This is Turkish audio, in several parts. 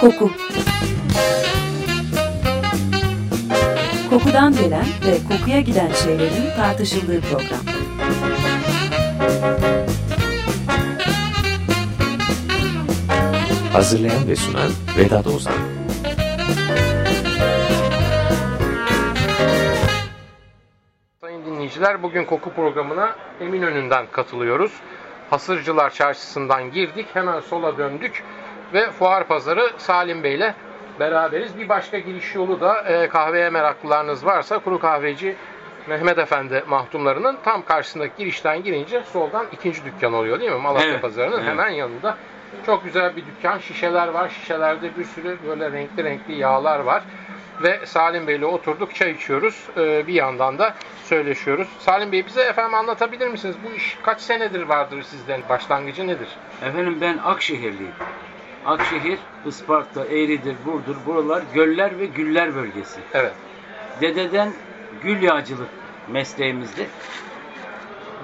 Koku Kokudan gelen ve kokuya giden şeylerin tartışıldığı program. Hazırlayan ve sunan Vedat Ozan Sayın dinleyiciler, bugün koku programına Eminönü'nden katılıyoruz. Hasırcılar Çarşısı'ndan girdik, hemen sola döndük ve Fuar Pazarı Salim Bey'le beraberiz. Bir başka giriş yolu da e, kahveye meraklılarınız varsa Kuru Kahveci Mehmet Efendi mahtumlarının tam karşısındaki girişten girince soldan ikinci dükkan oluyor değil mi? Malatya Evet, Pazarı'nın evet. hemen yanında. Çok güzel bir dükkan. Şişeler var. Şişelerde bir sürü böyle renkli renkli yağlar var. Ve Salim Bey'le oturduk çay içiyoruz. Ee, bir yandan da söyleşiyoruz. Salim Bey bize efendim anlatabilir misiniz? Bu iş kaç senedir vardır sizden? Başlangıcı nedir? Efendim ben Akşehirliyim. Akşehir, Isparta, Eğridir, Burdur, buralar göller ve güller bölgesi. Evet. Dededen gül yağcılık mesleğimizdi.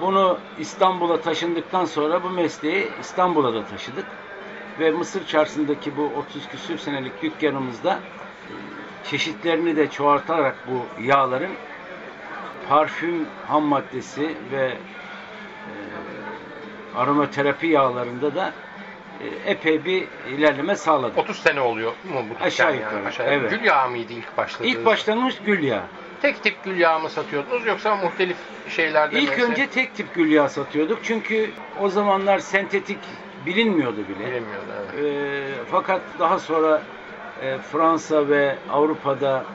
Bunu İstanbul'a taşındıktan sonra bu mesleği İstanbul'a da taşıdık. Ve Mısır Çarşısı'ndaki bu 30 küsür senelik dükkanımızda e, çeşitlerini de çoğaltarak bu yağların parfüm ham maddesi ve e, aromaterapi yağlarında da epey bir ilerleme sağladık. 30 sene oluyor mu bu dükkan Aşağı yani? yukarı, Aşağı evet. Gül yağı mıydı ilk başladığınız? İlk başlangıç gül yağı. Tek tip gül yağı mı satıyordunuz yoksa muhtelif şeylerde İlk mesela- önce tek tip gül yağı satıyorduk. Çünkü o zamanlar sentetik bilinmiyordu bile. Bilemiyorum, evet. Ee, fakat daha sonra e, Fransa ve Avrupa'da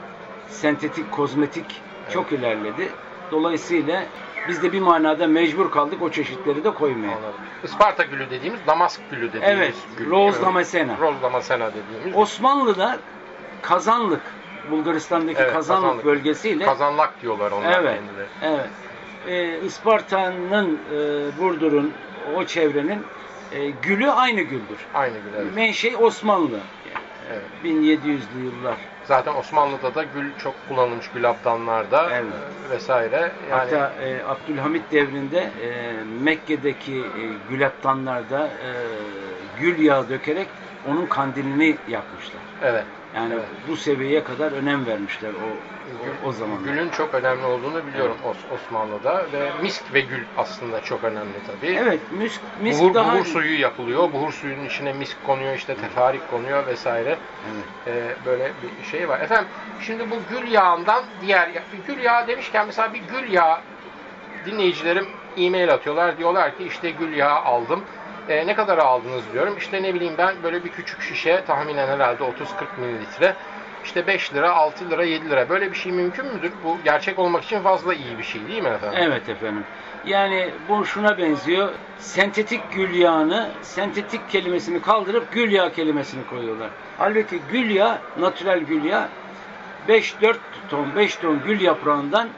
sentetik kozmetik çok ilerledi. Dolayısıyla biz de bir manada mecbur kaldık o çeşitleri de koymaya. Anladım. Isparta gülü dediğimiz, Damask gülü dediğimiz Evet, gül. Rose. Damascena. Rose Damascena dediğimiz. Osmanlı'da Kazanlık, Bulgaristan'daki Evet, Kazanlık, Kazanlık. bölgesiyle Kazanlak diyorlar onlar Evet, kendileri. evet. Ee, Isparta'nın, e, Burdur'un, o çevrenin e, gülü aynı güldür. Aynı gül evet. Menşei Osmanlı. Evet. 1700'lü yıllar. Zaten Osmanlı'da da gül çok kullanılmış gül abdanlarda Evet. vesaire. Yani Hatta e, Abdülhamit devrinde e, Mekke'deki e, gülaptanlarda e, gül yağı dökerek onun kandilini yakmışlar. evet. Yani Evet. bu seviyeye kadar önem vermişler o o, o zamanlar. Gülün çok önemli olduğunu biliyorum Os- Osmanlı'da ve misk ve gül aslında çok önemli tabii. Evet, müsk, misk buhur, daha buhur suyu yapılıyor. Buhur suyunun içine misk konuyor, işte tefarik konuyor vesaire. Evet. Ee, böyle bir şey var. Efendim şimdi bu gül yağından diğer gül yağı demişken mesela bir gül yağı dinleyicilerim e-mail atıyorlar. Diyorlar ki işte gül yağı aldım. Ee, ne kadar aldınız diyorum. İşte ne bileyim ben böyle bir küçük şişe tahminen herhalde 30-40 mililitre. İşte 5 lira, 6 lira, 7 lira. Böyle bir şey mümkün müdür? Bu gerçek olmak için fazla iyi bir şey değil mi efendim? Evet efendim. Yani bu şuna benziyor. Sentetik gül yağını, sentetik kelimesini kaldırıp gül yağı kelimesini koyuyorlar. Halbuki gül yağı, natürel gül yağı 5-4 ton, 5 ton gül yaprağından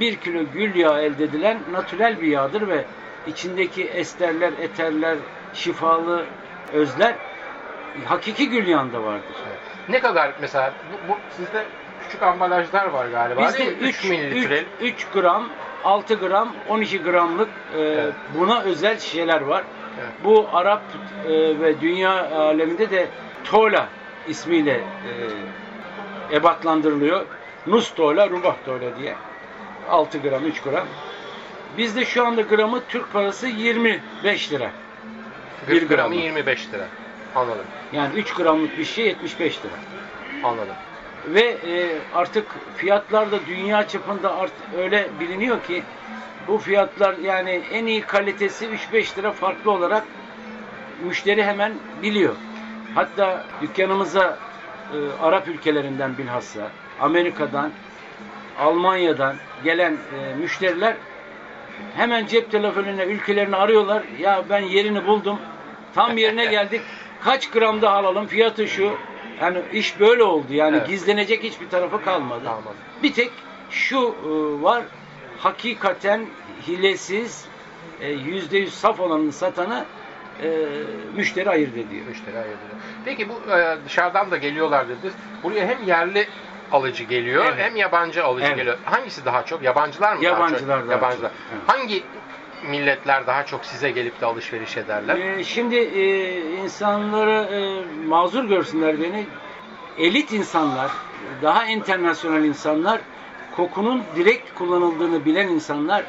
1 kilo gül yağı elde edilen natürel bir yağdır ve içindeki esterler, eterler, şifalı özler hakiki gül yağında vardır. Ne kadar mesela bu, bu sizde küçük ambalajlar var galiba Bizde değil mi? 3 mililitre. 3 gram, 6 gram, 12 gramlık e, Evet. buna özel şişeler var. Evet. Bu Arap e, ve dünya aleminde de Tola ismiyle e, ebatlandırılıyor. Nus Tola, Rubah Tola diye. 6 gram, 3 gram. Bizde şu anda gramı Türk parası 25 lira. 1 Bir gramı gramı. 25 lira. Anladım. Yani 3 gramlık bir şey 75 lira. Anladım. Ve e, artık fiyatlar da dünya çapında art, öyle biliniyor ki bu fiyatlar yani en iyi kalitesi 3-5 lira farklı olarak müşteri hemen biliyor. Hatta dükkanımıza e, Arap ülkelerinden bilhassa Amerika'dan, Almanya'dan gelen e, müşteriler hemen cep telefonuna ülkelerini arıyorlar. Ya ben yerini buldum. Tam yerine geldik. Kaç gram daha alalım? Fiyatı şu. Yani iş böyle oldu. Yani Evet. gizlenecek hiçbir tarafı kalmadı. Kalmadı. Bir tek şu e, var. Hakikaten hilesiz e, yüzde yüz saf olanını satanı e, müşteri ayırt ediyor. Müşteri ayırıyor. Peki bu e, dışarıdan da geliyorlar dediniz. Buraya hem yerli alıcı geliyor Evet. hem yabancı alıcı Evet. geliyor. Hangisi daha çok? Yabancılar mı Yabancılar daha çok? daha Yabancılar. çok, evet. Hangi milletler daha çok size gelip de alışveriş ederler? Ee, şimdi e, insanları e, mazur görsünler beni. Elit insanlar, daha internasyonel insanlar, kokunun direkt kullanıldığını bilen insanlar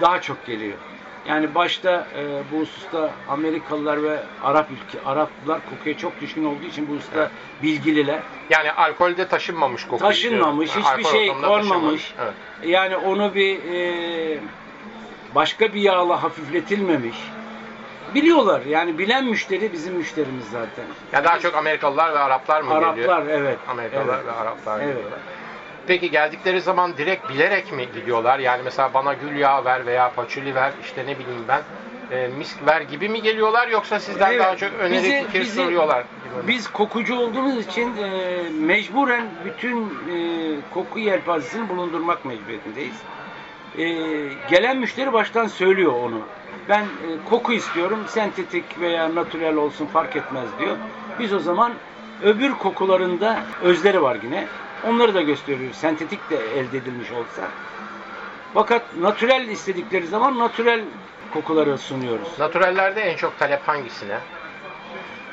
daha çok geliyor. Yani başta e, bu hususta Amerikalılar ve Arap ülke Araplar kokuya çok düşkün olduğu için bu hususta Evet. bilgililer. Yani alkolde taşınmamış koku. Taşınmamış, diyorum. hiçbir Alkol şey konmamış. Evet. Yani onu bir e, başka bir yağla hafifletilmemiş. Biliyorlar yani bilen müşteri bizim müşterimiz zaten. Yani daha çok Amerikalılar ve Araplar mı geliyor? Araplar evet. Amerikalılar evet. ve Araplar Evet. geliyorlar. Peki geldikleri zaman direkt bilerek mi gidiyorlar? Yani mesela bana gül yağı ver veya paçuli ver, işte ne bileyim ben, e, misk ver gibi mi geliyorlar yoksa sizden Evet, daha çok öneri bizi- fikir bizi- soruyorlar? Biz kokucu olduğumuz için e, mecburen bütün e, koku yelpazesini bulundurmak mecburiyetindeyiz. E, gelen müşteri baştan söylüyor onu. Ben e, koku istiyorum, sentetik veya natürel olsun fark etmez diyor. Biz o zaman öbür kokularında özleri var yine. Onları da gösteriyoruz. Sentetik de elde edilmiş olsa. Fakat natürel istedikleri zaman natürel kokuları sunuyoruz. Naturellerde en çok talep hangisine?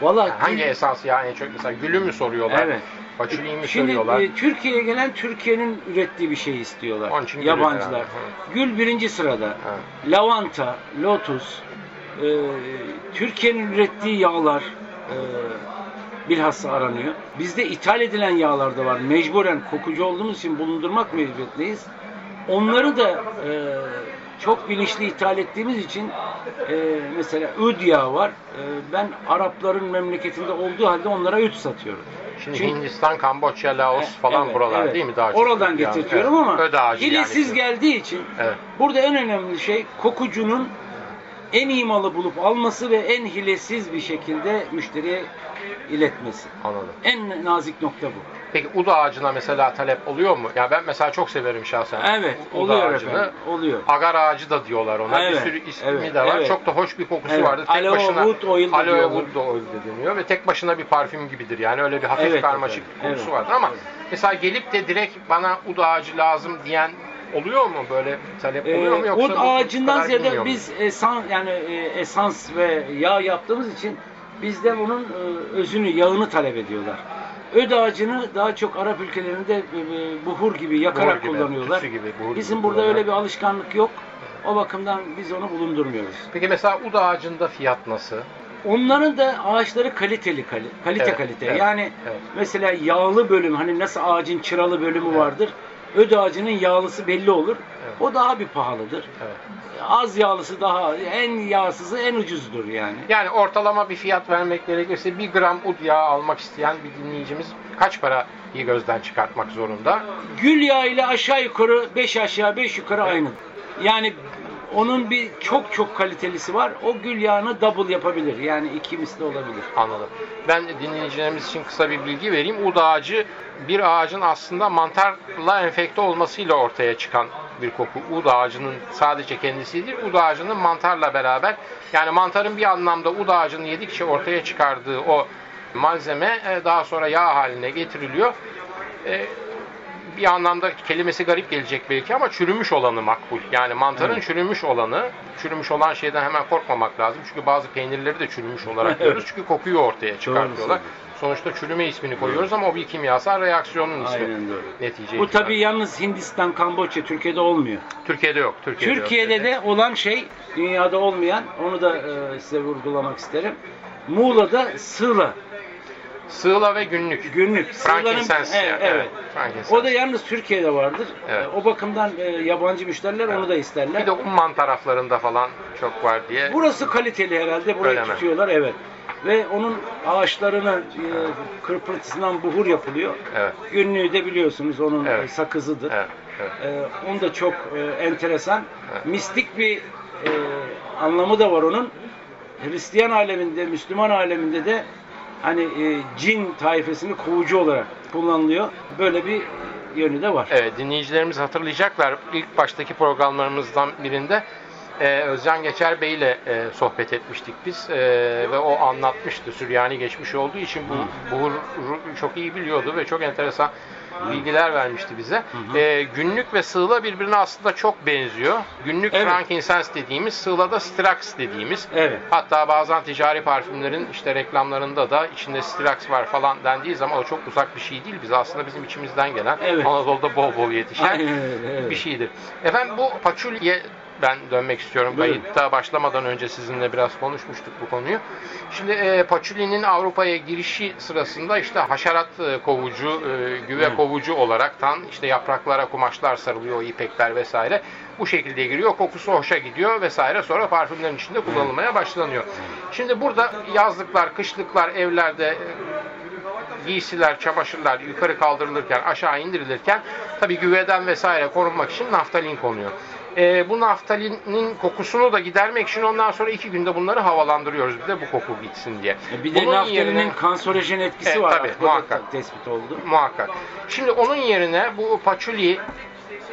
Vallahi Yani hangi gül- esas ya en çok mesela gülü mü soruyorlar? Evet. Paçuliyi mi Şimdi söylüyorlar? e, Türkiye'ye gelen Türkiye'nin ürettiği bir şey istiyorlar. Onun için Yabancılar. Gül birinci sırada. Ha. Lavanta, lotus, e, Türkiye'nin ürettiği yağlar e, bilhassa aranıyor. Bizde ithal edilen yağlar da var. Mecburen kokucu olduğumuz için bulundurmak mecburiyetindeyiz. Onları da e, çok bilinçli ithal ettiğimiz için e, mesela üd yağı var. E, ben Arapların memleketinde olduğu halde onlara üd satıyorum. Şimdi Çünkü- Hindistan, Kamboçya, Laos Evet, falan evet, buralar evet. değil mi daha çok? Oradan Yani, getirtiyorum evet. ama ağacı hilesiz yani. geldiği için Evet. burada en önemli şey kokucunun en iyi malı bulup alması ve en hilesiz bir şekilde müşteriye iletmesi. Anladım. En nazik nokta bu. Peki ud ağacına mesela talep oluyor mu? Ya ben mesela çok severim şahsen. Evet, ud oluyor ağacını. efendim. Oluyor. Agar ağacı da diyorlar ona. Evet, Bir sürü ismi evet, de var. evet. Çok da hoş bir kokusu Evet. vardır. Tek Aloe başına wood oil da aloe diyorlar. wood oil de deniyor ve tek başına bir parfüm gibidir. Yani öyle bir hafif Evet karmaşık efendim, bir kokusu evet, vardır ama evet. mesela gelip de direkt bana ud ağacı lazım diyen oluyor mu böyle talep oluyor mu Ee, yoksa Ot bu ağacından ziyade biz esan yani e, esans ve yağ yaptığımız için bizden bunun e, özünü, yağını talep ediyorlar. Öd ağacını daha çok Arap ülkelerinde e, e, buhur gibi yakarak Buhur gibi, kullanıyorlar. gibi, buhur Bizim gibi burada öyle bir alışkanlık yok. O bakımdan biz onu bulundurmuyoruz. Peki mesela ud ağacında fiyat nasıl? Onların da ağaçları kaliteli kali- kalite Evet, kalite. evet, yani evet. mesela yağlı bölüm hani nasıl ağacın çıralı bölümü vardır. Öd ağacının yağlısı belli olur. Evet. O daha bir pahalıdır. Evet. Az yağlısı daha en yağsızı en ucuzdur yani. Yani ortalama bir fiyat vermek gerekirse bir gram ud yağı almak isteyen bir dinleyicimiz kaç parayı gözden çıkartmak zorunda? Gül yağı ile aşağı yukarı 5 aşağı 5 yukarı aynı. Yani onun bir çok çok kalitelisi var. O gül yağını double yapabilir. Yani iki misli olabilir. Anladım. Ben dinleyicilerimiz için kısa bir bilgi vereyim. Ud ağacı bir ağacın aslında mantarla enfekte olmasıyla ortaya çıkan bir koku. Ud ağacının sadece kendisi değil, ud ağacının mantarla beraber yani mantarın bir anlamda ud ağacını yedikçe ortaya çıkardığı o malzeme e, daha sonra yağ haline getiriliyor. Bir anlamda kelimesi garip gelecek belki ama çürümüş olanı makbul. Yani mantarın Evet. çürümüş olanı, çürümüş olan şeyden hemen korkmamak lazım. Çünkü bazı peynirleri de çürümüş olarak görüyoruz. Çünkü kokuyu ortaya çıkartıyorlar. Sonuçta çürüme ismini koyuyoruz ama o bir kimyasal reaksiyonun ismi. Aynen doğru. Netice Bu tabii yalnız Hindistan, Kamboçya, Türkiye'de olmuyor. Türkiye'de yok. Türkiye'de, yok Türkiye'de dedi. de olan şey dünyada olmayan onu da e, size vurgulamak isterim. Muğla'da sığla Sığla ve günlük. günlük. Frankincense Evet, yani, evet. evet. O da yalnız Türkiye'de vardır. Evet. E, O bakımdan e, yabancı müşteriler onu da isterler. Bir de Umman taraflarında falan çok var diye. Burası kaliteli herhalde. Burayı Öyle mi? tutuyorlar evet. Ve onun ağaçlarının e, kırpırtısından buhur yapılıyor. Evet. Günlüğü de biliyorsunuz onun Evet. e, sakızıdır. Evet, evet. E, onu da çok e, enteresan. Evet. Mistik bir e, anlamı da var onun. Hristiyan aleminde, Müslüman aleminde de hani e, cin taifesini kovucu olarak kullanılıyor. Böyle bir yönü de var. Evet, dinleyicilerimiz hatırlayacaklar. İlk baştaki programlarımızdan birinde e, Özcan Geçer Bey ile e, sohbet etmiştik biz E, ve o anlatmıştı. Süryani geçmiş olduğu için bu buhuru çok iyi biliyordu ve çok enteresan bilgiler vermişti bize. Ee, günlük ve sığla birbirine aslında çok benziyor. Günlük Evet. frankincense dediğimiz, sığla da strax dediğimiz. Evet. Hatta bazen ticari parfümlerin işte reklamlarında da içinde strax var falan dendiği zaman o çok uzak bir şey değil. Biz aslında bizim içimizden gelen Evet. Anadolu'da bol bol yetişen Aynen evet. bir şeydir. Efendim bu paçulye ben dönmek istiyorum. Buyurun. Kayıtta başlamadan önce sizinle biraz konuşmuştuk bu konuyu. Şimdi e, paçulyenin Avrupa'ya girişi sırasında işte haşerat e, kovucu, e, güve Evet. kovucu olaraktan işte yapraklara kumaşlar sarılıyor, ipekler vesaire. Bu şekilde giriyor. Kokusu hoşa gidiyor vesaire. Sonra parfümlerin içinde kullanılmaya başlanıyor. Şimdi burada yazlıklar, kışlıklar evlerde e, giysiler, çamaşırlar yukarı kaldırılırken, aşağı indirilirken tabii güveden vesaire korunmak için naftalin konuyor. Ee, bu naftalinin kokusunu da gidermek için ondan sonra iki günde bunları havalandırıyoruz bir de bu koku gitsin diye. E Bir de Bunun naftalinin yerine- kanserojen etkisi Evet, var. tabii, muhakkak. tespit oldu. Muhakkak. Şimdi onun yerine bu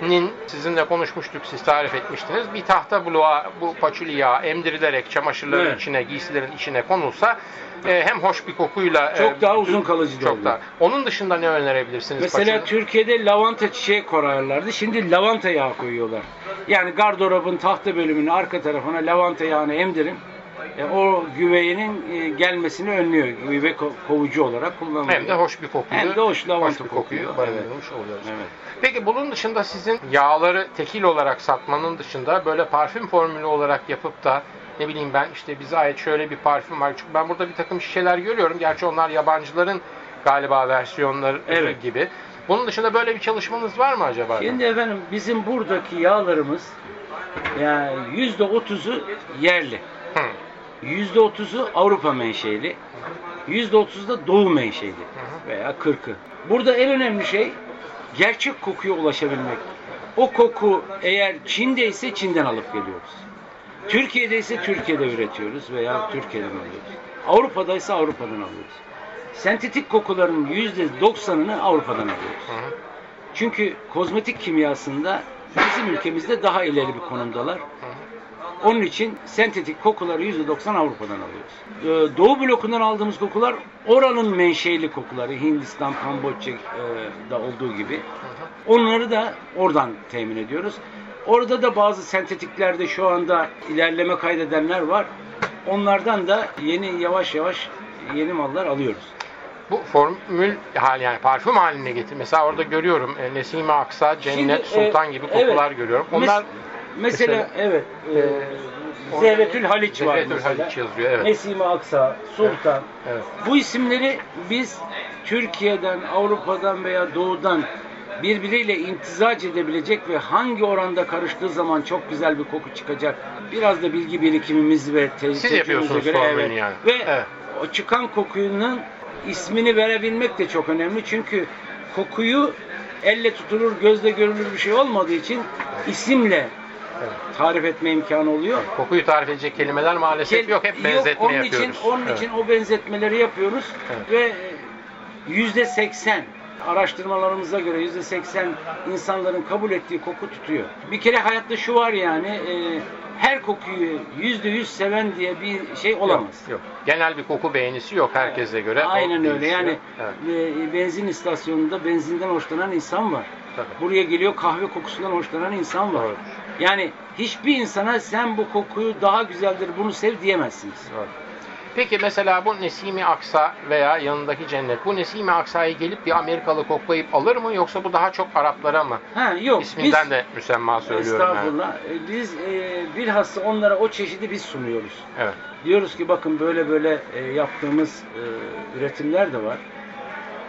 paçuli'nin sizinle konuşmuştuk, siz tarif etmiştiniz. Bir tahta bloğa bu paçuli yağı emdirilerek çamaşırların Evet. içine, giysilerin içine konulsa e, hem hoş bir kokuyla Çok e, daha uzun kalıcı çok oluyor. daha. Onun dışında ne önerebilirsiniz? Mesela paçuli? Türkiye'de lavanta çiçeği korarlardı. Şimdi lavanta yağı koyuyorlar. Yani gardırobun tahta bölümünün arka tarafına lavanta yağını emdirin. E, o güveyenin e, gelmesini önlüyor. Güve ko- kovucu olarak kullanılıyor. hem de hoş bir kokuyu, Hem de hoş lavanta bir kokuyu kokuyor. barındırmış oluyoruz. Evet. Peki bunun dışında sizin yağları tekil olarak satmanın dışında böyle parfüm formülü olarak yapıp da ne bileyim ben işte bize ait şöyle bir parfüm var. Çünkü ben burada bir takım şişeler görüyorum. Gerçi onlar yabancıların galiba versiyonları Evet. gibi. Bunun dışında böyle bir çalışmanız var mı acaba? Şimdi efendim bizim buradaki yağlarımız yani yüzde otuzu yerli. Hı. Yüzde otuzu Avrupa menşeli. Yüzde otuzu da Doğu menşeli. Veya kırkı. Burada en önemli şey gerçek kokuya ulaşabilmek. O koku eğer Çin'de ise Çin'den alıp geliyoruz. Türkiye'de ise Türkiye'de üretiyoruz veya Türkiye'den alıyoruz. Avrupa'da ise Avrupa'dan alıyoruz. Sentetik kokuların yüzde doksanını Avrupa'dan alıyoruz. Çünkü kozmetik kimyasında bizim ülkemizde daha ileri bir konumdalar. Onun için sentetik kokuları %90 Avrupa'dan alıyoruz. Ee, Doğu blokundan aldığımız kokular oranın menşeli kokuları. Hindistan, Kamboçya'da olduğu gibi. Onları da oradan temin ediyoruz. Orada da bazı sentetiklerde şu anda ilerleme kaydedenler var. Onlardan da yeni yavaş yavaş yeni mallar alıyoruz. Bu formül hali yani parfüm haline getir. Mesela orada görüyorum e, Nesime Aksa, Cennet, Şimdi, e, Sultan gibi evet. kokular görüyorum. Mes- Onlar mesela, mesela- evet e, Orada- Zehretül Haliç var Zehretül mesela. Haliç yazıyor, evet. Nesime Aksa, Sultan. Evet. Bu isimleri biz Türkiye'den, Avrupa'dan veya Doğu'dan birbiriyle imtizac edebilecek ve hangi oranda karıştığı zaman çok güzel bir koku çıkacak. Biraz da bilgi birikimimiz ve te- tecrübemize yapıyorsunuz göre evet. yani. Ve Evet. o çıkan kokunun ismini verebilmek de çok önemli. Çünkü kokuyu elle tutulur, gözle görülür bir şey olmadığı için isimle tarif etme imkanı oluyor. kokuyu tarif edecek kelimeler maalesef Kel- yok. Hep benzetme onun yapıyoruz. Için, onun Evet. için o benzetmeleri yapıyoruz Evet. ve yüzde seksen araştırmalarımıza göre yüzde seksen insanların kabul ettiği koku tutuyor. Bir kere hayatta şu var yani e, her kokuyu yüzde yüz seven diye bir şey olamaz. Yok, yok. Genel bir koku beğenisi yok herkese göre. O Aynen öyle. değişiyor. Yani Evet. e, benzin istasyonunda benzinden hoşlanan insan var. Tabii. Buraya geliyor kahve kokusundan hoşlanan insan var. Doğru. Yani hiçbir insana sen bu kokuyu daha güzeldir bunu sev diyemezsiniz. Peki mesela bu Nesimi Aksa veya yanındaki cennet. Bu Nesimi Aksa'yı gelip bir Amerikalı koklayıp alır mı yoksa bu daha çok Araplara mı? Ha yok. İsminden biz, de müsemma söylüyorum. yani. Estağfurullah. E, Biz e, bilhassa onlara o çeşidi biz sunuyoruz. Evet. Diyoruz ki bakın böyle böyle e, yaptığımız e, üretimler de var.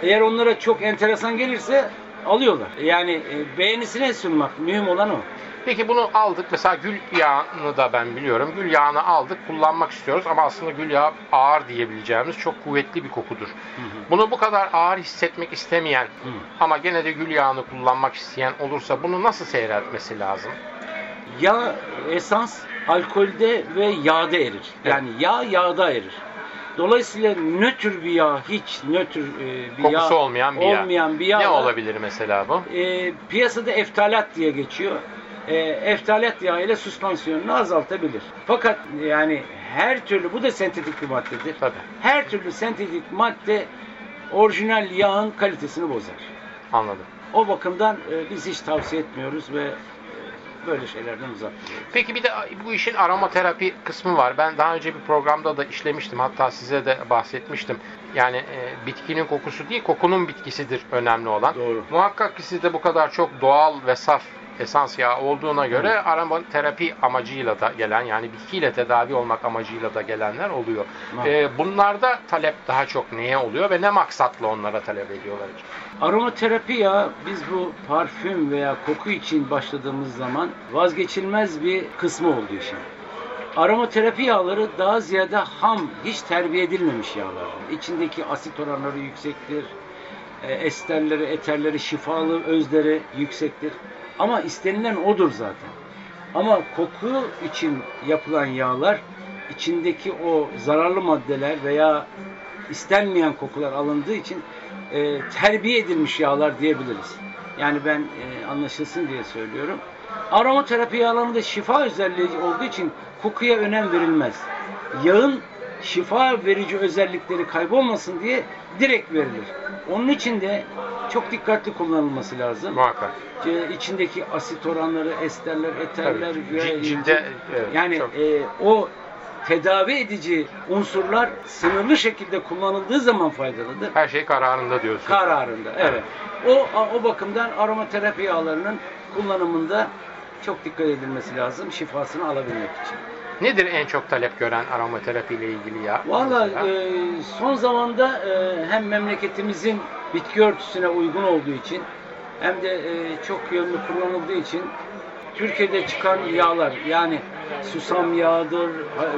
Eğer onlara çok enteresan gelirse alıyorlar. Yani e, beğenisine sunmak mühim olan o. Peki bunu aldık. Mesela gül yağını da ben biliyorum. Gül yağını aldık, kullanmak istiyoruz ama aslında gül yağı ağır diyebileceğimiz çok kuvvetli bir kokudur. Bunu bu kadar ağır hissetmek istemeyen ama gene de gül yağını kullanmak isteyen olursa bunu nasıl seyretmesi lazım? Yağ esans alkolde ve yağda erir. Yani yağ yağda erir. Dolayısıyla nötr bir yağ, hiç nötr e, bir Kokusu yağ olmayan bir yağ. olmayan bir yağ ne olabilir mesela bu? e, piyasada eftalat diye geçiyor. E, eftalat yağı ile süspansiyonunu azaltabilir. Fakat yani her türlü bu da sentetik bir maddedir. Tabii. Her türlü sentetik madde orijinal yağın kalitesini bozar. Anladım. O bakımdan e, biz hiç tavsiye etmiyoruz ve e, böyle şeylerden uzak duruyoruz. Peki bir de bu işin aromaterapi kısmı var. Ben daha önce bir programda da işlemiştim. Hatta size de bahsetmiştim. Yani e, bitkinin kokusu değil, kokunun bitkisidir önemli olan. Doğru. Muhakkak ki sizde bu kadar çok doğal ve saf esans yağı olduğuna göre aromaterapi amacıyla da gelen yani bitkiyle tedavi olmak amacıyla da gelenler oluyor. E, bunlarda talep daha çok neye oluyor ve ne maksatla onlara talep ediyorlar? Aromaterapi ya biz bu parfüm veya koku için başladığımız zaman vazgeçilmez bir kısmı oldu işin. Aromaterapi yağları daha ziyade ham, hiç terbiye edilmemiş yağlar. İçindeki asit oranları yüksektir. E, Esterleri, eterleri, şifalı özleri yüksektir. Ama istenilen odur zaten. Ama koku için yapılan yağlar içindeki o zararlı maddeler veya istenmeyen kokular alındığı için e, terbiye edilmiş yağlar diyebiliriz. Yani ben e, anlaşılsın diye söylüyorum. Aromaterapi yağlarında şifa özelliği olduğu için kokuya önem verilmez. Yağın şifa verici özellikleri kaybolmasın diye direkt verilir. Onun için de çok dikkatli kullanılması lazım. Muhakkak. E, içindeki asit oranları, esterler, eterler Tabii. ve- cilde, evet, yani çok- e, o tedavi edici unsurlar sınırlı şekilde kullanıldığı zaman faydalıdır. Her şey kararında diyorsunuz. Kararında, evet. O o bakımdan aromaterapi yağlarının kullanımında çok dikkat edilmesi lazım şifasını alabilmek için. Nedir en çok talep gören aromaterapi ile ilgili yağ? Valla e, son zamanda e, hem memleketimizin bitki örtüsüne uygun olduğu için hem de e, çok yönlü kullanıldığı için Türkiye'de çıkan yağlar yani susam yağıdır,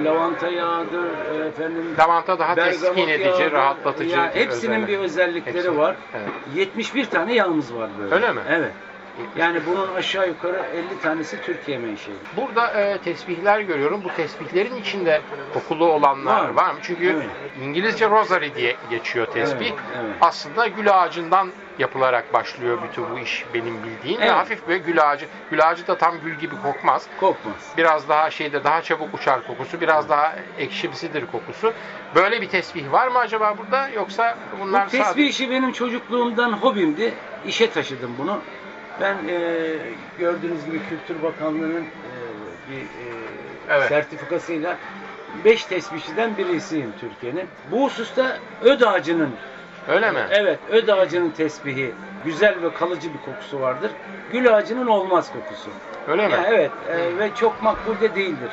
lavanta yağıdır, e, efendim Lavanta daha teskin edici, yağıdır. rahatlatıcı. Ya, hepsinin özellik. bir özellikleri Hepsi- var. Evet. 71 tane yağımız var böyle. Öyle mi? Evet. Yani bunun aşağı yukarı 50 tanesi Türkiye menşeli. Burada e, tesbihler görüyorum. Bu tesbihlerin içinde kokulu olanlar Var. var, mı? Çünkü Evet. İngilizce rosary diye geçiyor tesbih. Evet, evet. Aslında gül ağacından yapılarak başlıyor bütün bu iş benim bildiğim. Ve Evet. hafif böyle gül ağacı. Gül ağacı da tam gül gibi kokmaz. Kokmaz. Biraz daha şeyde daha çabuk uçar kokusu, biraz daha ekşimsidir kokusu. Böyle bir tesbih var mı acaba burada yoksa bunlar Bu tesbih sadece işi benim çocukluğumdan hobimdi. İşe taşıdım bunu. Ben e, gördüğünüz gibi Kültür Bakanlığı'nın e, bir e, Evet. sertifikasıyla 5 tesbihçiden birisiyim Türkiye'nin. Bu hususta öd ağacının öyle mi? Evet, öd ağacının tesbihi güzel ve kalıcı bir kokusu vardır. Gül ağacının olmaz kokusu. Öyle mi? Yani evet e, ve çok makbul de değildir.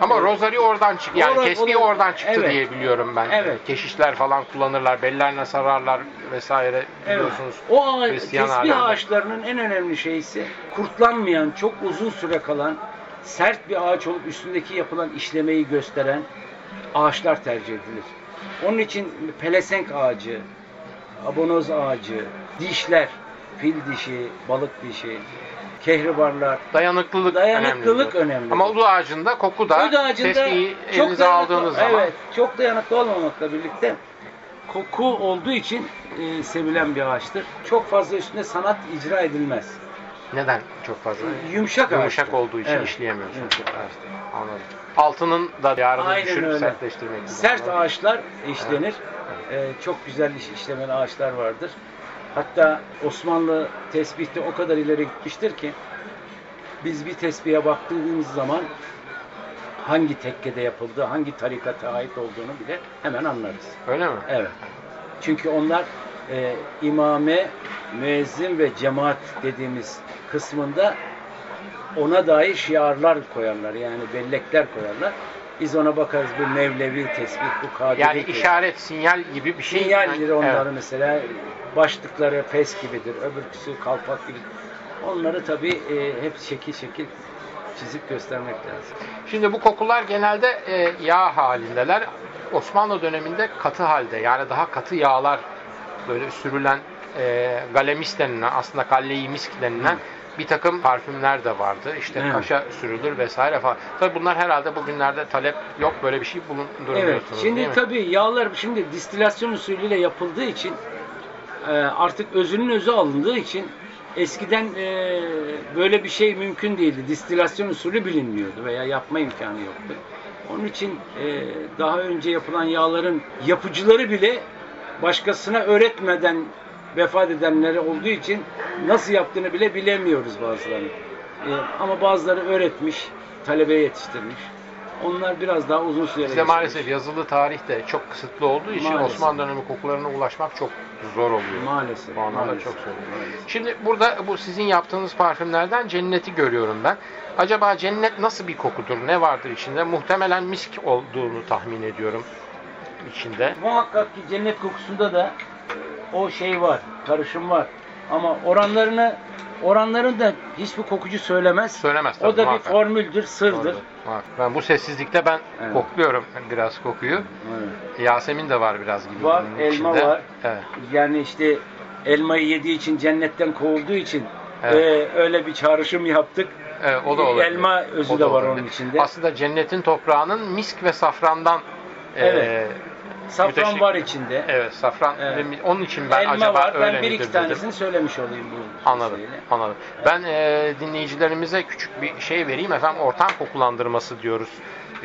Ama Evet. rosary oradan çıktı. Yani Oradan- tesbih oradan- çıktı Evet. diye biliyorum ben. Evet. Keşişler falan kullanırlar, bellerine sararlar vesaire Evet. biliyorsunuz. O ağaç, alemde. ağaçlarının en önemli şeysi kurtlanmayan, çok uzun süre kalan, sert bir ağaç olup üstündeki yapılan işlemeyi gösteren ağaçlar tercih edilir. Onun için pelesenk ağacı, abonoz ağacı, dişler, fil dişi, balık dişi, kehribarlar, Dayanıklılık, Dayanıklılık önemli. önemli. Ama ulu ağacında koku da Öd ağacında tesbihi çok elinize aldığınız zaman evet, çok dayanıklı olmamakla birlikte koku olduğu için e, sevilen bir ağaçtır. Çok fazla üstünde sanat icra edilmez. neden çok fazla? Yumuşak Yumuşak ağaçtır. olduğu için Evet. Evet, Anladım. Altının da yarını Aynen düşürüp öyle. sertleştirmek. Sert Anladım. ağaçlar işlenir. E, çok güzel iş, işlemeli ağaçlar vardır. Hatta Osmanlı tesbihte o kadar ileri gitmiştir ki biz bir tesbihe baktığımız zaman hangi tekkede yapıldığı, hangi tarikata ait olduğunu bile hemen anlarız. Öyle mi? Evet. Çünkü onlar e, imame, müezzin ve cemaat dediğimiz kısmında ona dair şiarlar koyarlar. Yani bellekler koyarlar. Biz ona bakarız bu Mevlevi tesbih, bu Kadiri Yani tesbih. işaret, sinyal gibi bir şey. Sinyalleri onların Evet. mesela başlıkları fes gibidir, öbürküsü kalpak gibi. Onları tabii e, hep şekil şekil çizip göstermek lazım. Şimdi bu kokular genelde e, yağ halindeler. Osmanlı döneminde katı halde yani daha katı yağlar böyle sürülen e, galemis denilen aslında kalleyi misk denilen bir takım parfümler de vardı. İşte Evet. kaşa sürülür vesaire falan. Tabii bunlar herhalde bugünlerde talep yok böyle bir şey Evet, bulundurmuyorsunuz değil şimdi tabii yağlar şimdi distilasyon usulüyle yapıldığı için e, artık özünün özü alındığı için eskiden e, böyle bir şey mümkün değildi. Distilasyon usulü bilinmiyordu veya yapma imkanı yoktu. Onun için e, daha önce yapılan yağların yapıcıları bile başkasına öğretmeden vefat edenleri olduğu için nasıl yaptığını bile bilemiyoruz bazılarını. Ee, ama bazıları öğretmiş, talebe yetiştirmiş. Onlar biraz daha uzun süre Bizde maalesef yazılı tarih de çok kısıtlı olduğu için Maalesef. Osmanlı dönemi kokularına ulaşmak çok zor oluyor. Maalesef. Bu anlamda maalesef, çok zor. Şimdi burada bu sizin yaptığınız parfümlerden cenneti görüyorum ben. Acaba cennet nasıl bir kokudur? Ne vardır içinde? Muhtemelen misk olduğunu tahmin ediyorum içinde. Muhakkak ki cennet kokusunda da o şey var, karışım var. Ama oranlarını oranların da hiçbir kokucu söylemez. Söylemez O tabii, da bir muhakkak. formüldür, sırdır. Doğrudur. Ben bu sessizlikte ben Evet. kokluyorum biraz kokuyu. Evet. Yasemin de var biraz gibi. Var, elma içinde. var. Evet. Yani işte elmayı yediği için cennetten kovulduğu için Evet. e, öyle bir çağrışım yaptık. Evet, o da olabilir. Elma özü O de da var olabilir. onun içinde. Aslında cennetin toprağının misk ve safrandan Evet. e, Safran var içinde. Evet safran. Evet. Onun için ben Elma acaba var. öyle Ben bir iki dedim. tanesini söylemiş olayım bu Anladım. şeyle. Anladım. Ben e, dinleyicilerimize küçük bir şey vereyim. Efendim ortam kokulandırması diyoruz.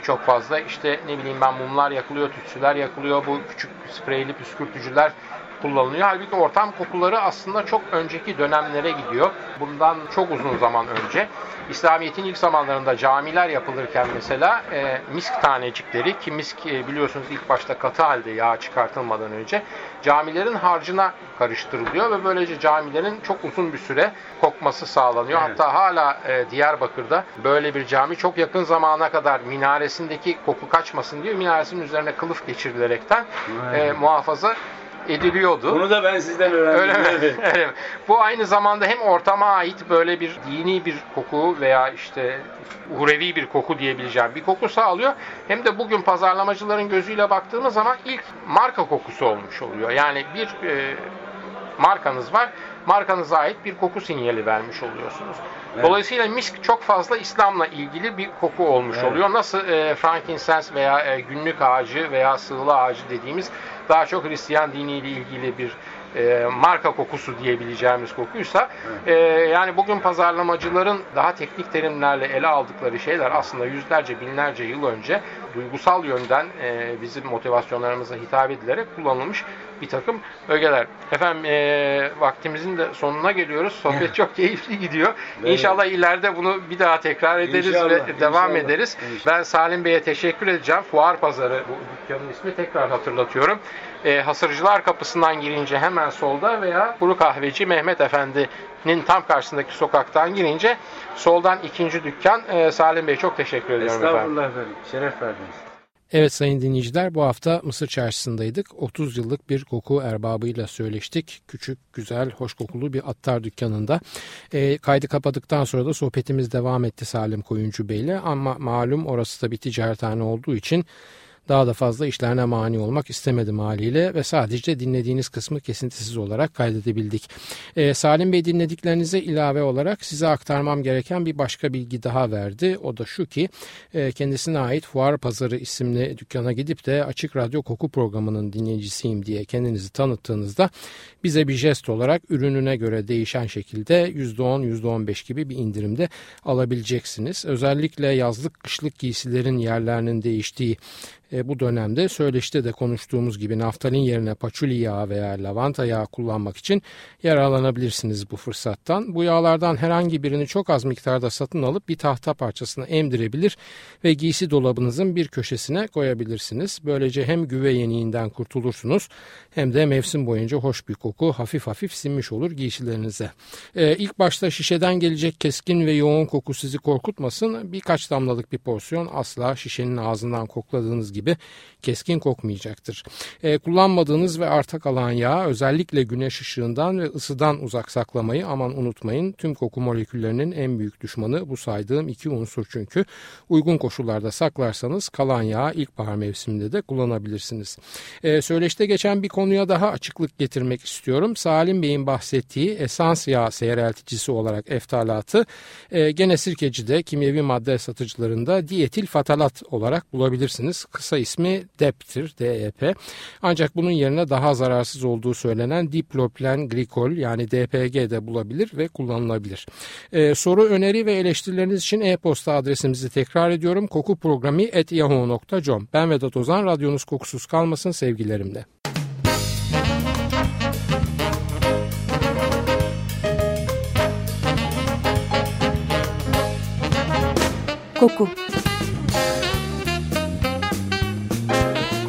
Çok fazla işte ne bileyim ben mumlar yakılıyor, tütsüler yakılıyor. Bu küçük spreyli püskürtücüler kullanılıyor. Halbuki ortam kokuları aslında çok önceki dönemlere gidiyor. Bundan çok uzun zaman önce. İslamiyet'in ilk zamanlarında camiler yapılırken mesela e, misk tanecikleri ki misk e, biliyorsunuz ilk başta katı halde yağ çıkartılmadan önce camilerin harcına karıştırılıyor ve böylece camilerin çok uzun bir süre kokması sağlanıyor. Evet. Hatta hala e, Diyarbakır'da böyle bir cami çok yakın zamana kadar minaresindeki koku kaçmasın diye minaresinin üzerine kılıf geçirilerekten Evet. e, muhafaza ediliyordu. Bunu da ben sizden öğrendim. Öyle mi? Evet. Öyle mi? Bu aynı zamanda hem ortama ait böyle bir dini bir koku veya işte uhrevi bir koku diyebileceğim bir koku sağlıyor. Hem de bugün pazarlamacıların gözüyle baktığımız zaman ilk marka kokusu olmuş oluyor. Yani bir e, markanız var. Markanıza ait bir koku sinyali vermiş oluyorsunuz. Evet. Dolayısıyla misk çok fazla İslam'la ilgili bir koku olmuş Evet. oluyor. Nasıl e, frankincense veya e, günlük ağacı veya sığla ağacı dediğimiz daha çok Hristiyan diniyle ilgili bir e, marka kokusu diyebileceğimiz kokuysa e, yani bugün pazarlamacıların daha teknik terimlerle ele aldıkları şeyler aslında yüzlerce binlerce yıl önce duygusal yönden e, bizim motivasyonlarımıza hitap edilerek kullanılmış bir takım ögeler. Efendim e, vaktimizin de sonuna geliyoruz. Sohbet çok keyifli gidiyor. Evet. İnşallah ileride bunu bir daha tekrar ederiz İnşallah, ve devam inşallah, ederiz. inşallah. Ben Salim Bey'e teşekkür edeceğim. Fuar Pazarı bu dükkanın ismi tekrar hatırlatıyorum. E, Hasırcılar Kapısı'ndan girince hemen solda veya Kuru Kahveci Mehmet Efendi'nin tam karşısındaki sokaktan girince soldan ikinci dükkan. E, Salim Bey çok teşekkür ediyorum efendim. Estağfurullah efendim. Şeref verdiniz. Evet sayın dinleyiciler bu hafta Mısır çarşısındaydık. 30 yıllık bir koku erbabıyla söyleştik. Küçük, güzel, hoş kokulu bir attar dükkanında. E, kaydı kapadıktan sonra da sohbetimiz devam etti Salim Koyuncu Bey'le. Ama malum orası da bir ticarethane olduğu için daha da fazla işlerine mani olmak istemedim haliyle ve sadece dinlediğiniz kısmı kesintisiz olarak kaydedebildik. Ee, Salim Bey dinlediklerinize ilave olarak size aktarmam gereken bir başka bilgi daha verdi. O da şu ki e, kendisine ait Fuar Pazarı isimli dükkana gidip de Açık Radyo Koku programının dinleyicisiyim diye kendinizi tanıttığınızda bize bir jest olarak ürününe göre değişen şekilde %10 %15 gibi bir indirimde alabileceksiniz. Özellikle yazlık kışlık giysilerin yerlerinin değiştiği e, bu dönemde söyleşte de konuştuğumuz gibi naftalin yerine paçuli yağı veya lavanta yağı kullanmak için yararlanabilirsiniz bu fırsattan. Bu yağlardan herhangi birini çok az miktarda satın alıp bir tahta parçasına emdirebilir ve giysi dolabınızın bir köşesine koyabilirsiniz. Böylece hem güve yeniğinden kurtulursunuz hem de mevsim boyunca hoş bir koku hafif hafif sinmiş olur giysilerinize. E, ilk başta şişeden gelecek keskin ve yoğun koku sizi korkutmasın. Birkaç damlalık bir porsiyon asla şişenin ağzından kokladığınız gibi keskin kokmayacaktır. E, kullanmadığınız ve arta kalan yağ özellikle güneş ışığından ve ısıdan uzak saklamayı aman unutmayın. Tüm koku moleküllerinin en büyük düşmanı bu saydığım iki unsur çünkü. Uygun koşullarda saklarsanız kalan yağı ilkbahar mevsiminde de kullanabilirsiniz. E, söyleşte geçen bir konuya daha açıklık getirmek istiyorum. Salim Bey'in bahsettiği esans yağ seyrelticisi olarak eftalatı e, gene sirkecide kimyevi madde satıcılarında dietil fatalat olarak bulabilirsiniz. Kısa kısa ismi DEP'tir, DEP. Ancak bunun yerine daha zararsız olduğu söylenen diploplen glikol yani DPG de bulabilir ve kullanılabilir. Ee, soru, öneri ve eleştirileriniz için e-posta adresimizi tekrar ediyorum. kokuprogrami.yahoo.com Ben Vedat Ozan, radyonuz kokusuz kalmasın sevgilerimle. Koku